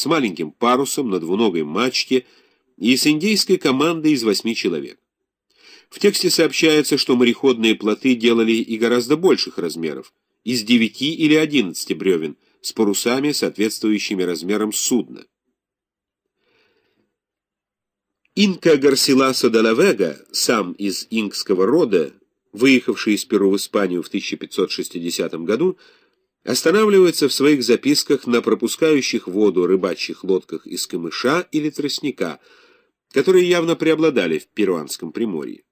с маленьким парусом на двуногой мачте и с индейской командой из восьми человек. В тексте сообщается, что мореходные плоты делали и гораздо больших размеров, из девяти или одиннадцати бревен, с парусами, соответствующими размерам судна. Инка Гарсиласа де Лавега, сам из инкского рода, выехавший из Перу в Испанию в 1560 году, останавливается в своих записках на пропускающих воду рыбачьих лодках из камыша или тростника, которые явно преобладали в перуанском приморье.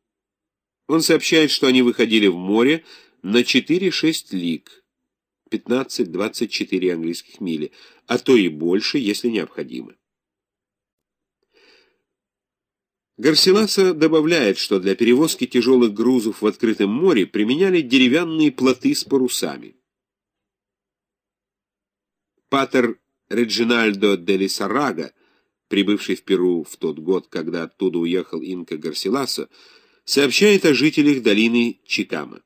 Он сообщает, что они выходили в море на 4-6 лиг, 15-24 английских мили, а то и больше, если необходимо. Гарсиласа добавляет, что для перевозки тяжелых грузов в открытом море применяли деревянные плоты с парусами. Патер Реджинальдо де Лисарага, прибывший в Перу в тот год, когда оттуда уехал инка Гарсиласа, сообщает о жителях долины Чикама.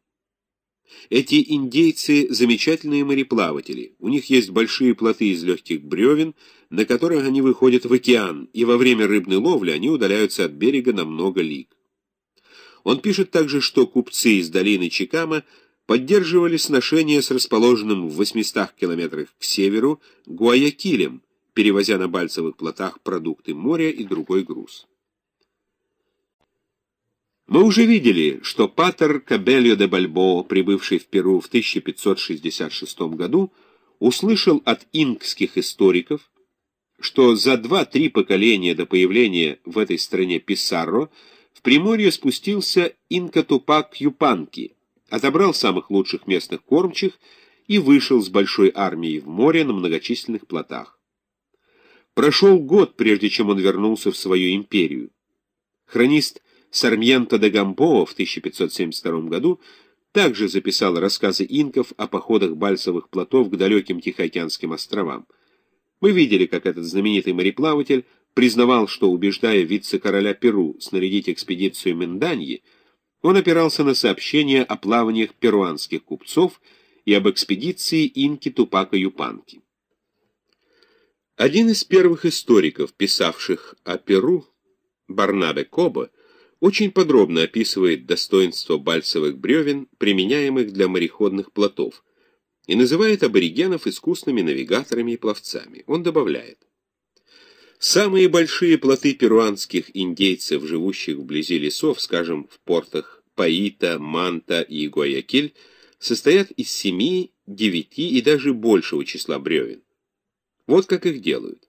Эти индейцы – замечательные мореплаватели. У них есть большие плоты из легких бревен, на которых они выходят в океан, и во время рыбной ловли они удаляются от берега на много лиг. Он пишет также, что купцы из долины Чикама поддерживали сношения с расположенным в 800 километрах к северу Гуаякилем, перевозя на бальцевых плотах продукты моря и другой груз. Мы уже видели, что Патер Кабельо де Бальбо, прибывший в Перу в 1566 году, услышал от инкских историков, что за два-три поколения до появления в этой стране Писарро в Приморье спустился инка Тупак Юпанки, отобрал самых лучших местных кормчих и вышел с большой армией в море на многочисленных плотах. Прошел год, прежде чем он вернулся в свою империю. Хронист Сармьенто де Гамбоа в 1572 году также записал рассказы инков о походах бальсовых плотов к далеким Тихоокеанским островам. Мы видели, как этот знаменитый мореплаватель признавал, что, убеждая вице-короля Перу снарядить экспедицию Менданьи, он опирался на сообщения о плаваниях перуанских купцов и об экспедиции инки Тупака Юпанки. Один из первых историков, писавших о Перу, Барнабе Коба, очень подробно описывает достоинство бальцевых бревен, применяемых для мореходных плотов, и называет аборигенов искусными навигаторами и пловцами. Он добавляет, Самые большие плоты перуанских индейцев, живущих вблизи лесов, скажем, в портах Паита, Манта и Гуаякиль, состоят из семи, девяти и даже большего числа бревен. Вот как их делают.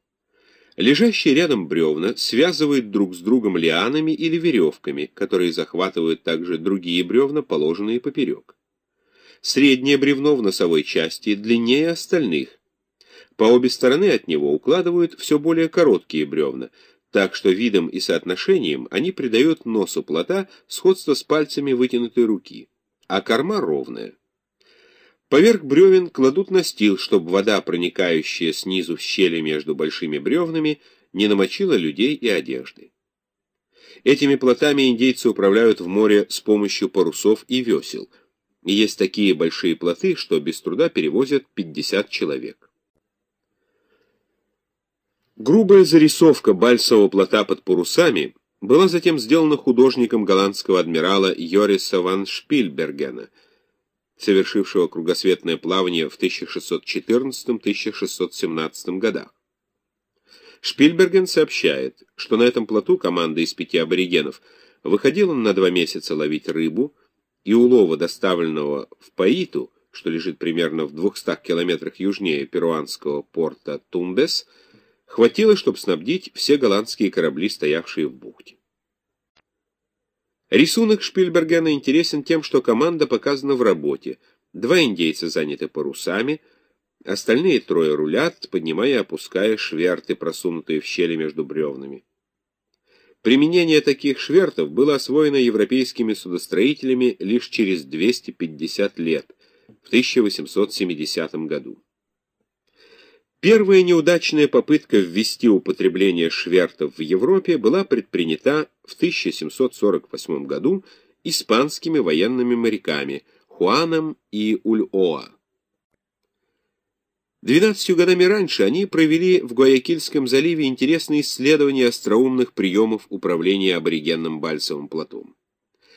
Лежащие рядом бревна связывают друг с другом лианами или веревками, которые захватывают также другие бревна, положенные поперек. Среднее бревно в носовой части длиннее остальных. По обе стороны от него укладывают все более короткие бревна, так что видом и соотношением они придают носу плота сходство с пальцами вытянутой руки, а корма ровная. Поверх бревен кладут настил, чтобы вода, проникающая снизу в щели между большими бревнами, не намочила людей и одежды. Этими плотами индейцы управляют в море с помощью парусов и весел. Есть такие большие плоты, что без труда перевозят 50 человек. Грубая зарисовка бальсового плота под парусами была затем сделана художником голландского адмирала Йориса ван Шпильбергена – совершившего кругосветное плавание в 1614-1617 годах. Шпильберген сообщает, что на этом плоту команда из пяти аборигенов выходила на два месяца ловить рыбу, и улова, доставленного в Паиту, что лежит примерно в 200 километрах южнее перуанского порта Тумбес, хватило, чтобы снабдить все голландские корабли, стоявшие в бухте. Рисунок Шпильбергена интересен тем, что команда показана в работе. Два индейца заняты парусами, остальные трое рулят, поднимая и опуская шверты, просунутые в щели между бревнами. Применение таких швертов было освоено европейскими судостроителями лишь через 250 лет, в 1870 году. Первая неудачная попытка ввести употребление швертов в Европе была предпринята в 1748 году испанскими военными моряками Хуаном и Ульоа. Двенадцатью годами раньше они провели в Гуаякильском заливе интересные исследования остроумных приемов управления аборигенным Бальцевым плотом.